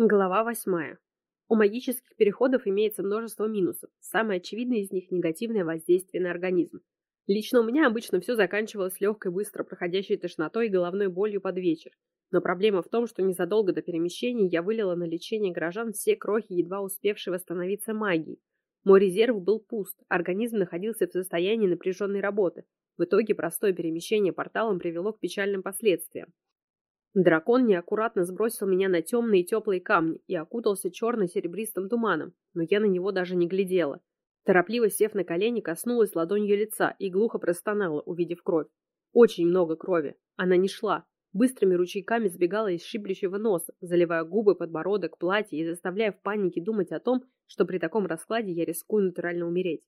Глава восьмая. У магических переходов имеется множество минусов. Самое очевидное из них – негативное воздействие на организм. Лично у меня обычно все заканчивалось легкой, быстро проходящей тошнотой и головной болью под вечер. Но проблема в том, что незадолго до перемещения я вылила на лечение горожан все крохи, едва успевшей восстановиться магии. Мой резерв был пуст, организм находился в состоянии напряженной работы. В итоге простое перемещение порталом привело к печальным последствиям. Дракон неаккуратно сбросил меня на темные теплые камни и окутался черно-серебристым туманом, но я на него даже не глядела. Торопливо сев на колени, коснулась ладонью лица и глухо простонала, увидев кровь. Очень много крови. Она не шла. Быстрыми ручейками сбегала из шиплющего носа, заливая губы, подбородок, платье и заставляя в панике думать о том, что при таком раскладе я рискую натурально умереть.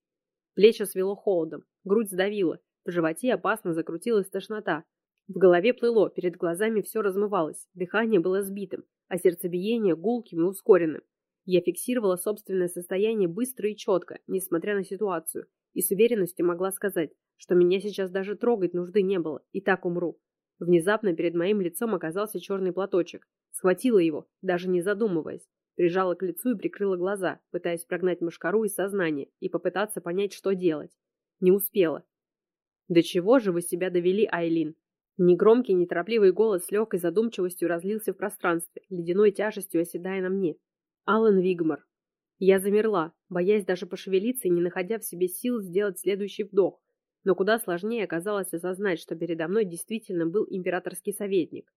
Плечи свело холодом, грудь сдавила, в животе опасно закрутилась тошнота, в голове плыло, перед глазами все размывалось, дыхание было сбитым, а сердцебиение гулким и ускоренным. Я фиксировала собственное состояние быстро и четко, несмотря на ситуацию, и с уверенностью могла сказать, что меня сейчас даже трогать нужды не было, и так умру. Внезапно перед моим лицом оказался черный платочек. Схватила его, даже не задумываясь. Прижала к лицу и прикрыла глаза, пытаясь прогнать мушкару из сознания и попытаться понять, что делать. Не успела. «До чего же вы себя довели, Айлин?» Негромкий, неторопливый голос с легкой задумчивостью разлился в пространстве, ледяной тяжестью оседая на мне. Алан Вигмар. Я замерла, боясь даже пошевелиться и не находя в себе сил сделать следующий вдох. Но куда сложнее оказалось осознать, что передо мной действительно был императорский советник.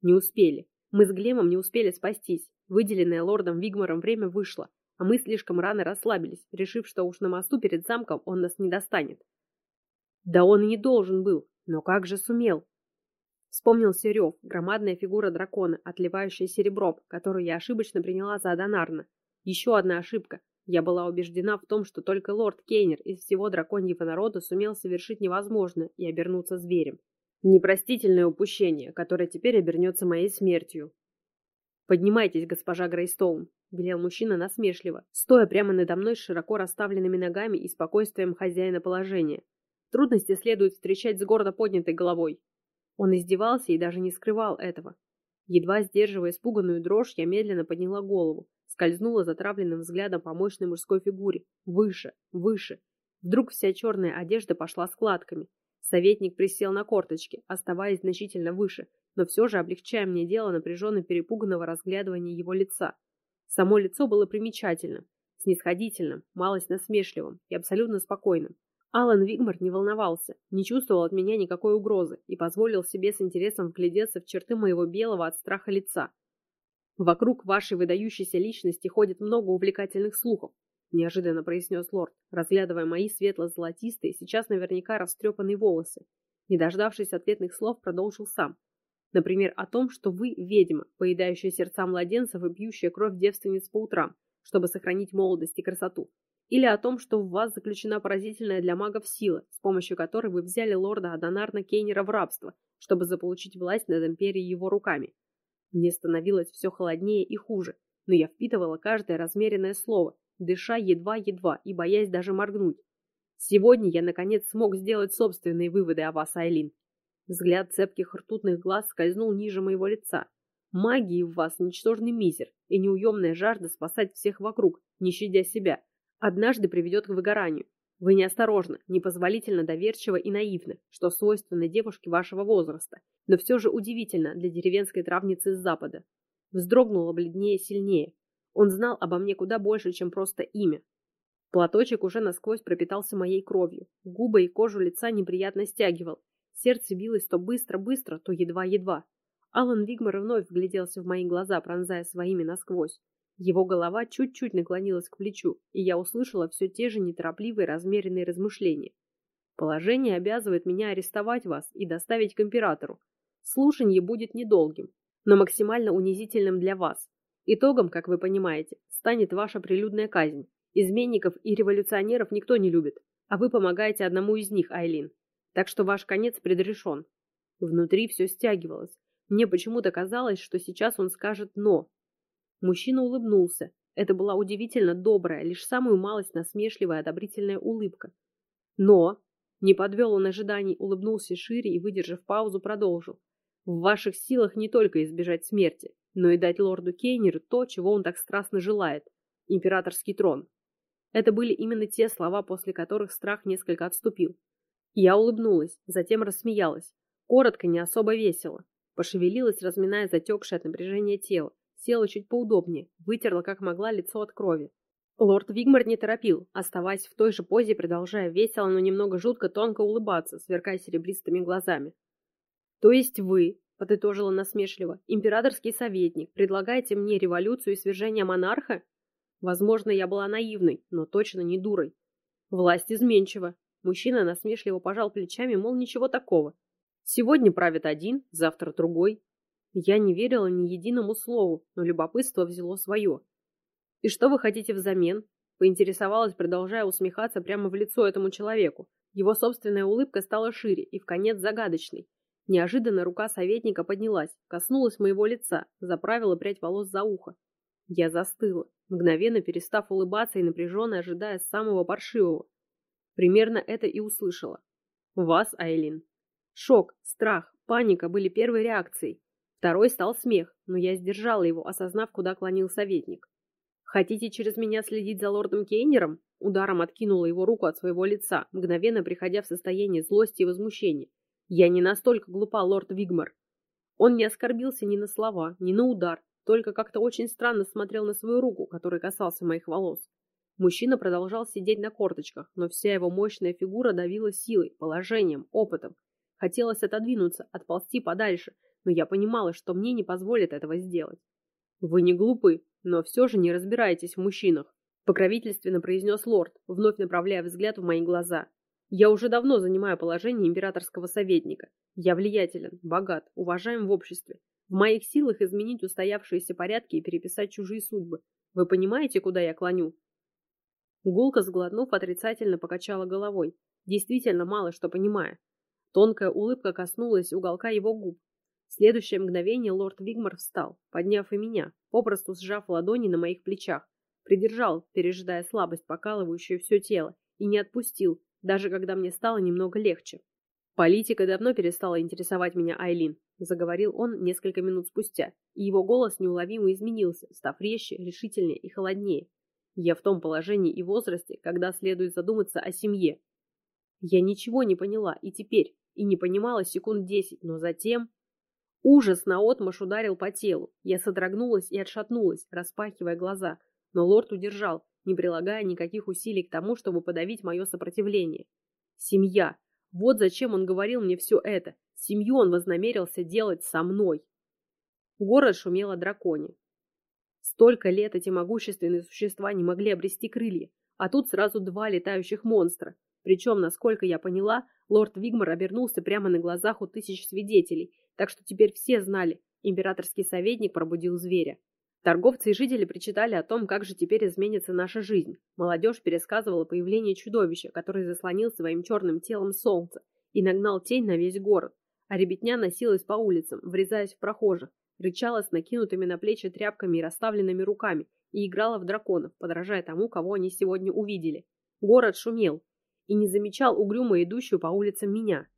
Не успели. Мы с Глемом не успели спастись. Выделенное лордом Вигмаром время вышло, а мы слишком рано расслабились, решив, что уж на мосту перед замком он нас не достанет. Да он и не должен был, но как же сумел? Вспомнился рев, громадная фигура дракона, отливающая серебром, которую я ошибочно приняла за Адонарна. Еще одна ошибка. Я была убеждена в том, что только лорд Кейнер из всего драконьего народа сумел совершить невозможное и обернуться зверем. Непростительное упущение, которое теперь обернется моей смертью. «Поднимайтесь, госпожа Грейстоун», — велел мужчина насмешливо, стоя прямо надо мной с широко расставленными ногами и спокойствием хозяина положения. Трудности следует встречать с гордо поднятой головой. Он издевался и даже не скрывал этого. Едва сдерживая испуганную дрожь, я медленно подняла голову, скользнула затравленным взглядом по мощной мужской фигуре. Выше, выше. Вдруг вся черная одежда пошла складками. Советник присел на корточки, оставаясь значительно выше, но все же облегчая мне дело напряженно перепуганного разглядывания его лица. Само лицо было примечательным, снисходительным, малость насмешливым и абсолютно спокойным. Алан Вигмар не волновался, не чувствовал от меня никакой угрозы и позволил себе с интересом вглядеться в черты моего белого от страха лица. «Вокруг вашей выдающейся личности ходит много увлекательных слухов», неожиданно произнес лорд, разглядывая мои светло-золотистые, сейчас наверняка растрепанные волосы. Не дождавшись ответных слов, продолжил сам. Например, о том, что вы ведьма, поедающая сердца младенцев и пьющая кровь девственниц по утрам, чтобы сохранить молодость и красоту. Или о том, что в вас заключена поразительная для магов сила, с помощью которой вы взяли лорда Адонарна Кейнера в рабство, чтобы заполучить власть над империей его руками. Мне становилось все холоднее и хуже, но я впитывала каждое размеренное слово, дыша едва-едва и боясь даже моргнуть. Сегодня я, наконец, смог сделать собственные выводы о вас, Айлин. Взгляд цепких ртутных глаз скользнул ниже моего лица. Магии в вас ничтожный мизер и неуемная жажда спасать всех вокруг, не щадя себя – однажды приведет к выгоранию. Вы неосторожны, непозволительно доверчиво и наивны, что свойственно девушке вашего возраста, но все же удивительно для деревенской травницы с запада. Вздрогнула бледнее сильнее. Он знал обо мне куда больше, чем просто имя. Платочек уже насквозь пропитался моей кровью. Губы и кожу лица неприятно стягивал. Сердце билось то быстро-быстро, то едва-едва. Алан Вигмар вновь вгляделся в мои глаза, пронзая своими насквозь. Его голова чуть-чуть наклонилась к плечу, и я услышала все те же неторопливые размеренные размышления. Положение обязывает меня арестовать вас и доставить к императору. Слушанье будет недолгим, но максимально унизительным для вас. Итогом, как вы понимаете, станет ваша прилюдная казнь. Изменников и революционеров никто не любит, а вы помогаете одному из них, Айлин. Так что ваш конец предрешен. Внутри все стягивалось. Мне почему-то казалось, что сейчас он скажет «но», Мужчина улыбнулся. Это была удивительно добрая, лишь самую малость насмешливая одобрительная улыбка. Но, не подвел он ожиданий, улыбнулся шире и, выдержав паузу, продолжил. В ваших силах не только избежать смерти, но и дать лорду Кейнеру то, чего он так страстно желает – императорский трон. Это были именно те слова, после которых страх несколько отступил. Я улыбнулась, затем рассмеялась. Коротко, не особо весело. Пошевелилась, разминая затекшее от напряжения тело. Села чуть поудобнее, вытерла как могла лицо от крови. Лорд Вигмар не торопил, оставаясь в той же позе, продолжая весело, но немного жутко тонко улыбаться, сверкая серебристыми глазами. «То есть вы, — подытожила насмешливо, — императорский советник, предлагаете мне революцию и свержение монарха? Возможно, я была наивной, но точно не дурой. Власть изменчива. Мужчина насмешливо пожал плечами, мол, ничего такого. Сегодня правит один, завтра другой. Я не верила ни единому слову, но любопытство взяло свое. «И что вы хотите взамен?» Поинтересовалась, продолжая усмехаться прямо в лицо этому человеку. Его собственная улыбка стала шире и в конец загадочной. Неожиданно рука советника поднялась, коснулась моего лица, заправила прядь волос за ухо. Я застыла, мгновенно перестав улыбаться и напряженно ожидая самого паршивого. Примерно это и услышала. «Вас, Айлин». Шок, страх, паника были первой реакцией. Второй стал смех, но я сдержала его, осознав, куда клонил советник. «Хотите через меня следить за лордом Кейнером?» Ударом откинула его руку от своего лица, мгновенно приходя в состояние злости и возмущения. «Я не настолько глупа, лорд Вигмар». Он не оскорбился ни на слова, ни на удар, только как-то очень странно смотрел на свою руку, который касался моих волос. Мужчина продолжал сидеть на корточках, но вся его мощная фигура давила силой, положением, опытом. Хотелось отодвинуться, отползти подальше, но я понимала, что мне не позволят этого сделать. «Вы не глупы, но все же не разбираетесь в мужчинах», покровительственно произнес лорд, вновь направляя взгляд в мои глаза. «Я уже давно занимаю положение императорского советника. Я влиятелен, богат, уважаем в обществе. В моих силах изменить устоявшиеся порядки и переписать чужие судьбы. Вы понимаете, куда я клоню?» Гулка, сглотнув, отрицательно покачала головой, действительно мало что понимая. Тонкая улыбка коснулась уголка его губ, в следующее мгновение лорд Вигмар встал, подняв и меня, попросту сжав ладони на моих плечах, придержал, пережидая слабость, покалывающую все тело, и не отпустил, даже когда мне стало немного легче. «Политика давно перестала интересовать меня, Айлин», — заговорил он несколько минут спустя, и его голос неуловимо изменился, став резче, решительнее и холоднее. «Я в том положении и возрасте, когда следует задуматься о семье». Я ничего не поняла и теперь, и не понимала секунд десять, но затем... Ужас наотмашь ударил по телу. Я содрогнулась и отшатнулась, распахивая глаза. Но лорд удержал, не прилагая никаких усилий к тому, чтобы подавить мое сопротивление. Семья. Вот зачем он говорил мне все это. Семью он вознамерился делать со мной. Город шумел о драконе. Столько лет эти могущественные существа не могли обрести крылья, а тут сразу два летающих монстра. Причем, насколько я поняла, лорд Вигмар обернулся прямо на глазах у тысяч свидетелей так что теперь все знали, императорский советник пробудил зверя. Торговцы и жители причитали о том, как же теперь изменится наша жизнь. Молодежь пересказывала появление чудовища, который заслонил своим черным телом солнце и нагнал тень на весь город. А ребятня носилась по улицам, врезаясь в прохожих, рычала с накинутыми на плечи тряпками и расставленными руками и играла в драконов, подражая тому, кого они сегодня увидели. Город шумел и не замечал угрюмо идущую по улицам меня.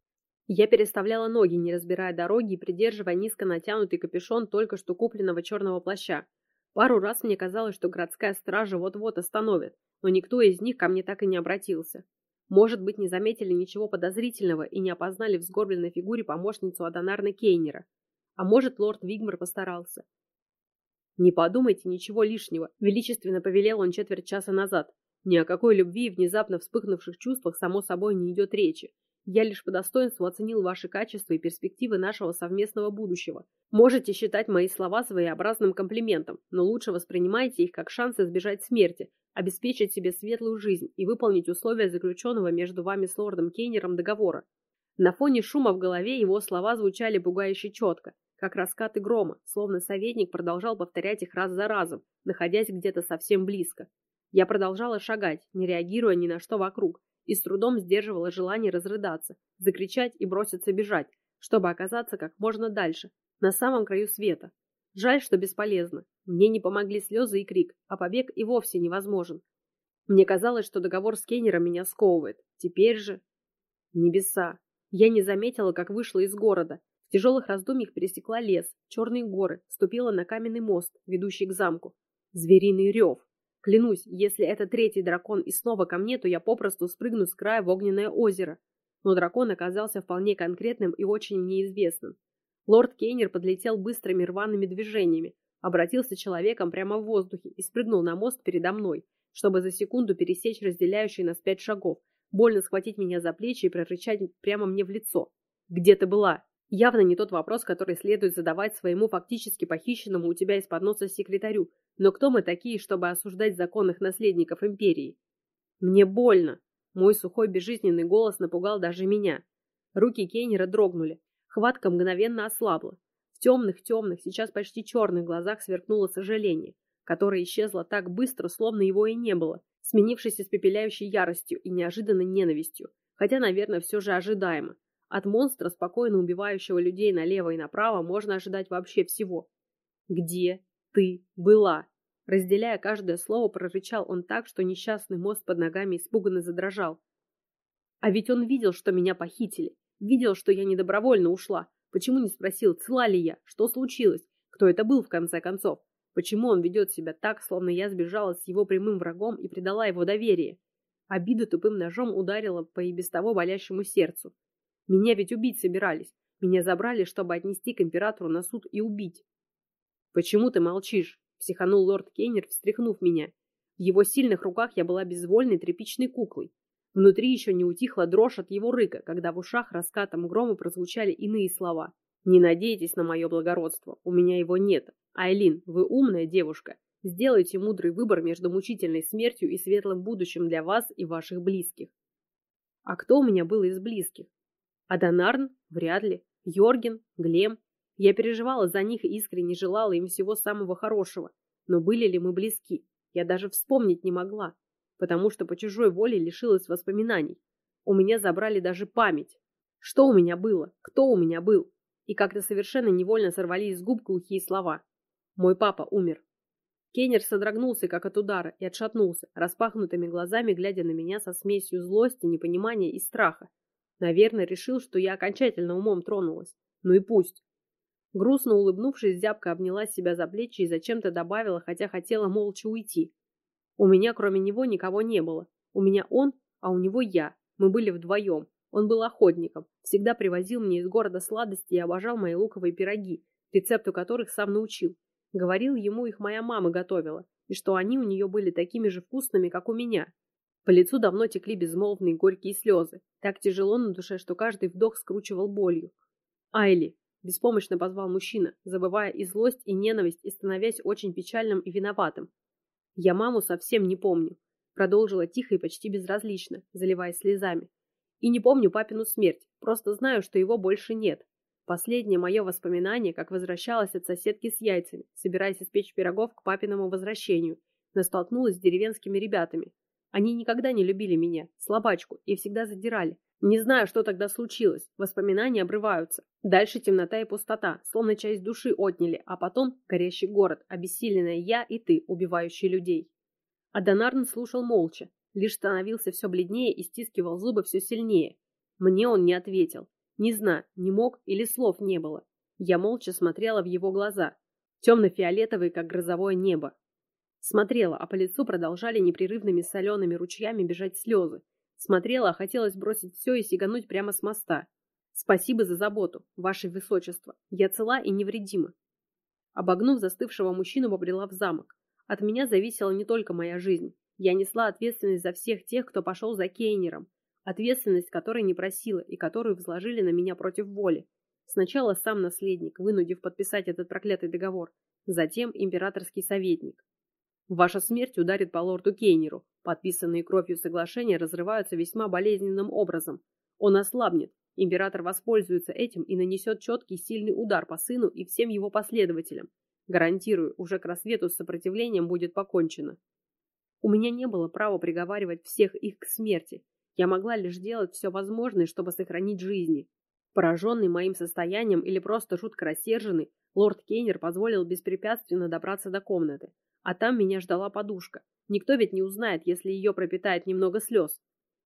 Я переставляла ноги, не разбирая дороги и придерживая низко натянутый капюшон только что купленного черного плаща. Пару раз мне казалось, что городская стража вот-вот остановит, но никто из них ко мне так и не обратился. Может быть, не заметили ничего подозрительного и не опознали в сгорбленной фигуре помощницу Адонарны Кейнера. А может, лорд Вигмар постарался. «Не подумайте ничего лишнего», — величественно повелел он четверть часа назад. Ни о какой любви и внезапно вспыхнувших чувствах, само собой, не идет речи. Я лишь по достоинству оценил ваши качества и перспективы нашего совместного будущего. Можете считать мои слова своеобразным комплиментом, но лучше воспринимайте их как шанс избежать смерти, обеспечить себе светлую жизнь и выполнить условия заключенного между вами с лордом Кейнером договора. На фоне шума в голове его слова звучали пугающе четко, как раскаты грома, словно советник продолжал повторять их раз за разом, находясь где-то совсем близко. Я продолжала шагать, не реагируя ни на что вокруг, и с трудом сдерживала желание разрыдаться, закричать и броситься бежать, чтобы оказаться как можно дальше, на самом краю света. Жаль, что бесполезно. Мне не помогли слезы и крик, а побег и вовсе невозможен. Мне казалось, что договор с Кеннером меня сковывает. Теперь же... Небеса. Я не заметила, как вышла из города. В тяжелых раздумьях пересекла лес, черные горы, ступила на каменный мост, ведущий к замку. Звериный рев. Клянусь, если это третий дракон и снова ко мне, то я попросту спрыгну с края в огненное озеро. Но дракон оказался вполне конкретным и очень мне известным. Лорд Кейнер подлетел быстрыми рваными движениями, обратился человеком прямо в воздухе и спрыгнул на мост передо мной, чтобы за секунду пересечь разделяющие нас пять шагов, больно схватить меня за плечи и прорычать прямо мне в лицо. «Где ты была?» Явно не тот вопрос, который следует задавать своему фактически похищенному у тебя из-под носа секретарю. Но кто мы такие, чтобы осуждать законных наследников империи? Мне больно. Мой сухой безжизненный голос напугал даже меня. Руки Кейнера дрогнули. Хватка мгновенно ослабла. В темных-темных, сейчас почти черных глазах сверкнуло сожаление, которое исчезло так быстро, словно его и не было, сменившись испепеляющей яростью и неожиданной ненавистью, хотя, наверное, все же ожидаемо. От монстра, спокойно убивающего людей налево и направо, можно ожидать вообще всего. «Где ты была?» Разделяя каждое слово, прорычал он так, что несчастный мост под ногами испуганно задрожал. А ведь он видел, что меня похитили. Видел, что я недобровольно ушла. Почему не спросил, цела ли я? Что случилось? Кто это был, в конце концов? Почему он ведет себя так, словно я сбежала с его прямым врагом и предала его доверие? Обида тупым ножом ударила по и без того болящему сердцу. Меня ведь убить собирались. Меня забрали, чтобы отнести к императору на суд и убить. «Почему ты молчишь?» – психанул лорд Кейнер, встряхнув меня. В его сильных руках я была безвольной тряпичной куклой. Внутри еще не утихла дрожь от его рыка, когда в ушах раскатом грома прозвучали иные слова. «Не надейтесь на мое благородство, у меня его нет. Айлин, вы умная девушка. Сделайте мудрый выбор между мучительной смертью и светлым будущим для вас и ваших близких». А кто у меня был из близких? Адонарн? Вряд ли. Йорген? Глем? Я переживала за них и искренне желала им всего самого хорошего. Но были ли мы близки? Я даже вспомнить не могла, потому что по чужой воле лишилась воспоминаний. У меня забрали даже память. Что у меня было? Кто у меня был? И как-то совершенно невольно сорвались с губ глухие слова. Мой папа умер. Кеннер содрогнулся, как от удара, и отшатнулся, распахнутыми глазами глядя на меня со смесью злости, непонимания и страха. Наверное, решил, что я окончательно умом тронулась. Ну и пусть. Грустно улыбнувшись, зябко обняла себя за плечи и зачем-то добавила, хотя хотела молча уйти. У меня кроме него никого не было. У меня он, а у него я. Мы были вдвоем. Он был охотником, всегда привозил мне из города сладости и обожал мои луковые пироги, рецепту которых сам научил. Говорил ему, их моя мама готовила, и что они у нее были такими же вкусными, как у меня. По лицу давно текли безмолвные горькие слезы. Так тяжело на душе, что каждый вдох скручивал болью. «Айли!» – беспомощно позвал мужчина, забывая и злость, и ненависть, и становясь очень печальным и виноватым. «Я маму совсем не помню», – продолжила тихо и почти безразлично, заливаясь слезами. «И не помню папину смерть, просто знаю, что его больше нет. Последнее мое воспоминание, как возвращалась от соседки с яйцами, собираясь испечь пирогов к папиному возвращению, но столкнулась с деревенскими ребятами, они никогда не любили меня, слабачку, и всегда задирали. Не знаю, что тогда случилось. Воспоминания обрываются. Дальше темнота и пустота, словно часть души отняли, а потом горящий город, обессиленная я и ты, убивающие людей. А Донарн слушал молча, лишь становился все бледнее и стискивал зубы все сильнее. Мне он не ответил. Не знаю, не мог или слов не было. Я молча смотрела в его глаза, темно-фиолетовые, как грозовое небо, Смотрела, а по лицу продолжали непрерывными солеными ручьями бежать слезы. Смотрела, а хотелось бросить все и сигануть прямо с моста. Спасибо за заботу, ваше высочество. Я цела и невредима. Обогнув застывшего мужчину, побрела в замок. От меня зависела не только моя жизнь. Я несла ответственность за всех тех, кто пошел за Кейнером. Ответственность, которой не просила и которую взложили на меня против воли. Сначала сам наследник, вынудив подписать этот проклятый договор. Затем императорский советник. Ваша смерть ударит по лорду Кейнеру. Подписанные кровью соглашения разрываются весьма болезненным образом. Он ослабнет. Император воспользуется этим и нанесет четкий сильный удар по сыну и всем его последователям. Гарантирую, уже к рассвету с сопротивлением будет покончено. У меня не было права приговаривать всех их к смерти. Я могла лишь делать все возможное, чтобы сохранить жизни. Пораженный моим состоянием или просто жутко рассерженный, лорд Кейнер позволил беспрепятственно добраться до комнаты, а там меня ждала подушка. Никто ведь не узнает, если ее пропитает немного слез.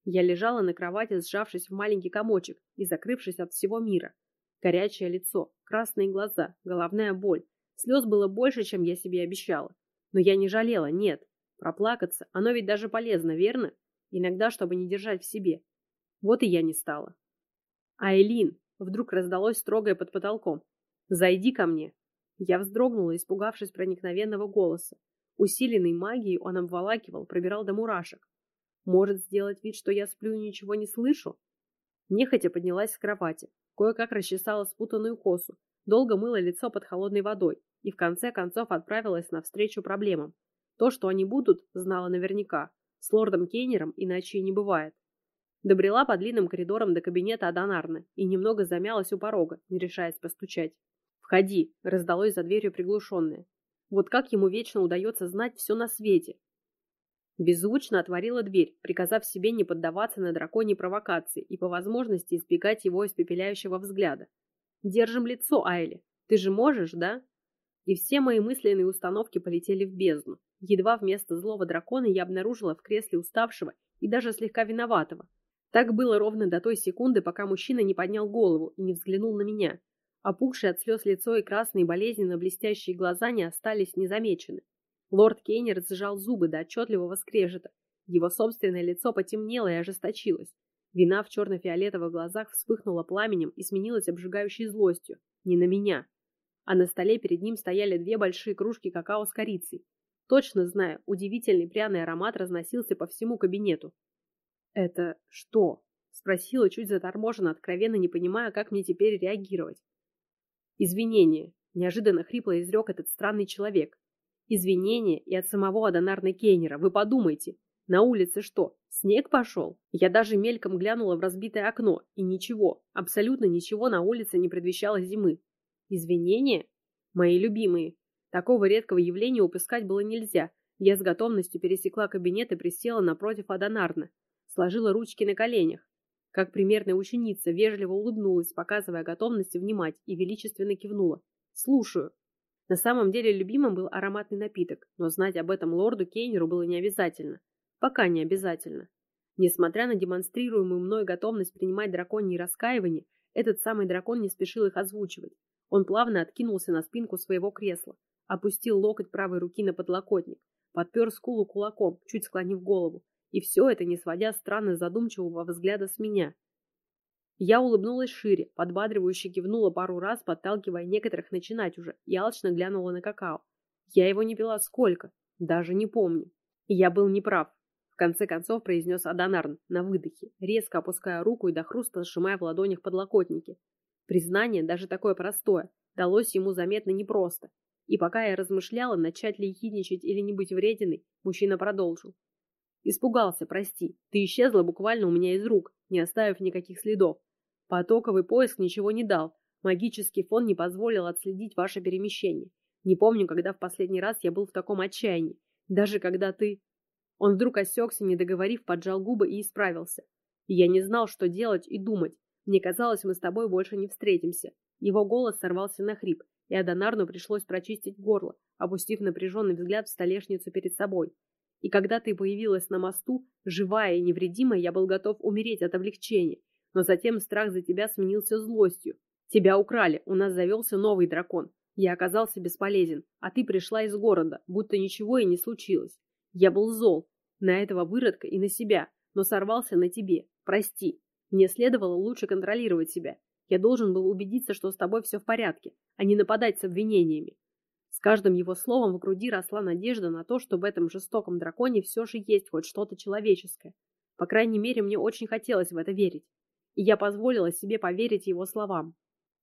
Я лежала на кровати, сжавшись в маленький комочек и закрывшись от всего мира. Горячее лицо, красные глаза, головная боль. Слез было больше, чем я себе обещала. Но я не жалела, нет. Проплакаться, оно ведь даже полезно, верно? Иногда, чтобы не держать в себе. Вот и я не стала. «Айлин!» — вдруг раздалось строгое под потолком. «Зайди ко мне!» Я вздрогнула, испугавшись проникновенного голоса. Усиленный магией он обволакивал, пробирал до мурашек. Может сделать вид, что я сплю и ничего не слышу? Нехотя поднялась с кровати, кое-как расчесала спутанную косу, долго мыла лицо под холодной водой и в конце концов отправилась навстречу проблемам. То, что они будут, знала наверняка. С лордом Кейнером иначе и не бывает. Добрела по длинным коридорам до кабинета Адонарны и немного замялась у порога, не решаясь постучать. «Входи!» — раздалось за дверью приглушенное. Вот как ему вечно удается знать все на свете. Беззвучно отворила дверь, приказав себе не поддаваться на драконьи провокации и по возможности избегать его испепеляющего взгляда. «Держим лицо, Айли. Ты же можешь, да?» И все мои мысленные установки полетели в бездну. Едва вместо злого дракона я обнаружила в кресле уставшего и даже слегка виноватого. Так было ровно до той секунды, пока мужчина не поднял голову и не взглянул на меня. Опухшие от слез лицо и красные болезненно блестящие глаза не остались незамечены. Лорд Кейнер сжал зубы до отчетливого скрежета. Его собственное лицо потемнело и ожесточилось. Вина в черно-фиолетовых глазах вспыхнула пламенем и сменилась обжигающей злостью. Не на меня. А на столе перед ним стояли две большие кружки какао с корицей. Точно знаю, удивительный пряный аромат разносился по всему кабинету. «Это что?» — спросила, чуть заторможенно, откровенно не понимая, как мне теперь реагировать. «Извинения», — неожиданно хрипло изрек этот странный человек. «Извинения и от самого Адонарна Кейнера, вы подумайте. На улице что, снег пошел?» Я даже мельком глянула в разбитое окно, и ничего, абсолютно ничего на улице не предвещало зимы. Извинения? Мои любимые. Такого редкого явления упускать было нельзя. Я с готовностью пересекла кабинет и присела напротив Адонарна. Сложила ручки на коленях. Как примерная ученица, вежливо улыбнулась, показывая готовность внимать, и величественно кивнула. «Слушаю». На самом деле любимым был ароматный напиток, но знать об этом лорду Кейнеру было не обязательно. Пока не обязательно. Несмотря на демонстрируемую мной готовность принимать драконьи раскаивания, этот самый дракон не спешил их озвучивать. Он плавно откинулся на спинку своего кресла, опустил локоть правой руки на подлокотник, подпер скулу кулаком, чуть склонив голову, и все это не сводя странно задумчивого взгляда с меня. Я улыбнулась шире, подбадривающе кивнула пару раз, подталкивая некоторых начинать уже, и алчно глянула на какао. Я его не пила сколько, даже не помню. И я был неправ. В конце концов произнес Адонарн на выдохе, резко опуская руку и до хруста сжимая в ладонях подлокотники. Признание, даже такое простое, далось ему заметно непросто. И пока я размышляла, начать ли ехидничать или не быть врединой, мужчина продолжил. Испугался, прости. Ты исчезла буквально у меня из рук, не оставив никаких следов. Потоковый поиск ничего не дал. Магический фон не позволил отследить ваше перемещение. Не помню, когда в последний раз я был в таком отчаянии. Даже когда ты... Он вдруг осекся, не договорив, поджал губы и исправился. Я не знал, что делать и думать. Мне казалось, мы с тобой больше не встретимся. Его голос сорвался на хрип, и Адонарну пришлось прочистить горло, опустив напряженный взгляд в столешницу перед собой. И когда ты появилась на мосту, живая и невредимая, я был готов умереть от облегчения. Но затем страх за тебя сменился злостью. Тебя украли, у нас завелся новый дракон. Я оказался бесполезен, а ты пришла из города, будто ничего и не случилось. Я был зол на этого выродка и на себя, но сорвался на тебе. Прости. Мне следовало лучше контролировать себя. Я должен был убедиться, что с тобой все в порядке, а не нападать с обвинениями каждым его словом в груди росла надежда на то, что в этом жестоком драконе все же есть хоть что-то человеческое. По крайней мере, мне очень хотелось в это верить. И я позволила себе поверить его словам.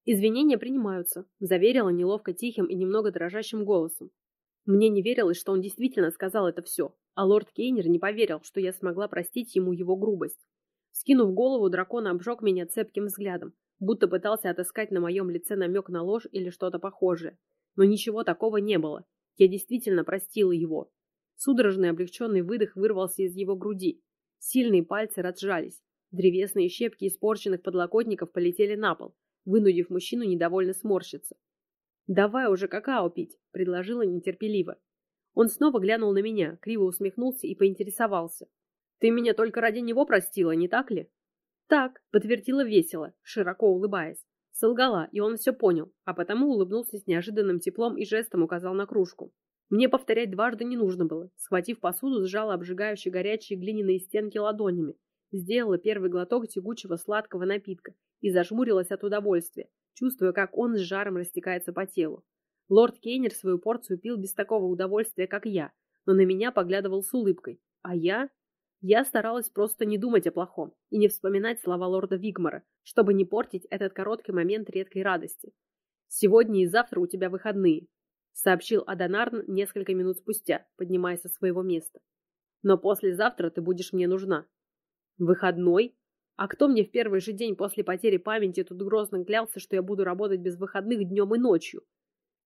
«Извинения принимаются», – заверила неловко тихим и немного дрожащим голосом. Мне не верилось, что он действительно сказал это все, а лорд Кейнер не поверил, что я смогла простить ему его грубость. Скинув голову, дракон обжег меня цепким взглядом, будто пытался отыскать на моем лице намек на ложь или что-то похожее. Но ничего такого не было. Я действительно простила его. Судорожный облегченный выдох вырвался из его груди. Сильные пальцы разжались. Древесные щепки испорченных подлокотников полетели на пол, вынудив мужчину недовольно сморщиться. «Давай уже какао пить», — предложила нетерпеливо. Он снова глянул на меня, криво усмехнулся и поинтересовался. «Ты меня только ради него простила, не так ли?» «Так», — подтвердила весело, широко улыбаясь. Солгала, и он все понял, а потому улыбнулся с неожиданным теплом и жестом указал на кружку. Мне повторять дважды не нужно было. Схватив посуду, сжала обжигающие горячие глиняные стенки ладонями, сделала первый глоток тягучего сладкого напитка и зажмурилась от удовольствия, чувствуя, как он с жаром растекается по телу. Лорд Кейнер свою порцию пил без такого удовольствия, как я, но на меня поглядывал с улыбкой. А я? Я старалась просто не думать о плохом и не вспоминать слова лорда Вигмара, чтобы не портить этот короткий момент редкой радости. «Сегодня и завтра у тебя выходные», — сообщил Адонарн несколько минут спустя, поднимаясь со своего места. «Но послезавтра ты будешь мне нужна». «Выходной? А кто мне в первый же день после потери памяти тут грозно клялся, что я буду работать без выходных днем и ночью?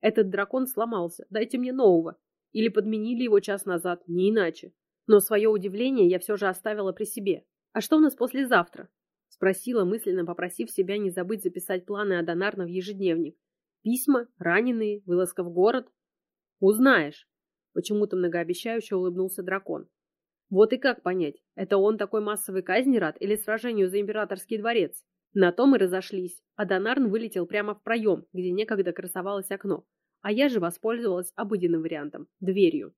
Этот дракон сломался, дайте мне нового. Или подменили его час назад, не иначе». Но свое удивление я все же оставила при себе. «А что у нас послезавтра?» Спросила, мысленно попросив себя не забыть записать планы Адонарна в ежедневник. «Письма? Раненые? Вылазка в город?» «Узнаешь!» Почему-то многообещающе улыбнулся дракон. Вот и как понять, это он такой массовой казни рад или сражению за императорский дворец? На том и разошлись, а Донарн вылетел прямо в проем, где некогда красовалось окно, а я же воспользовалась обыденным вариантом – дверью.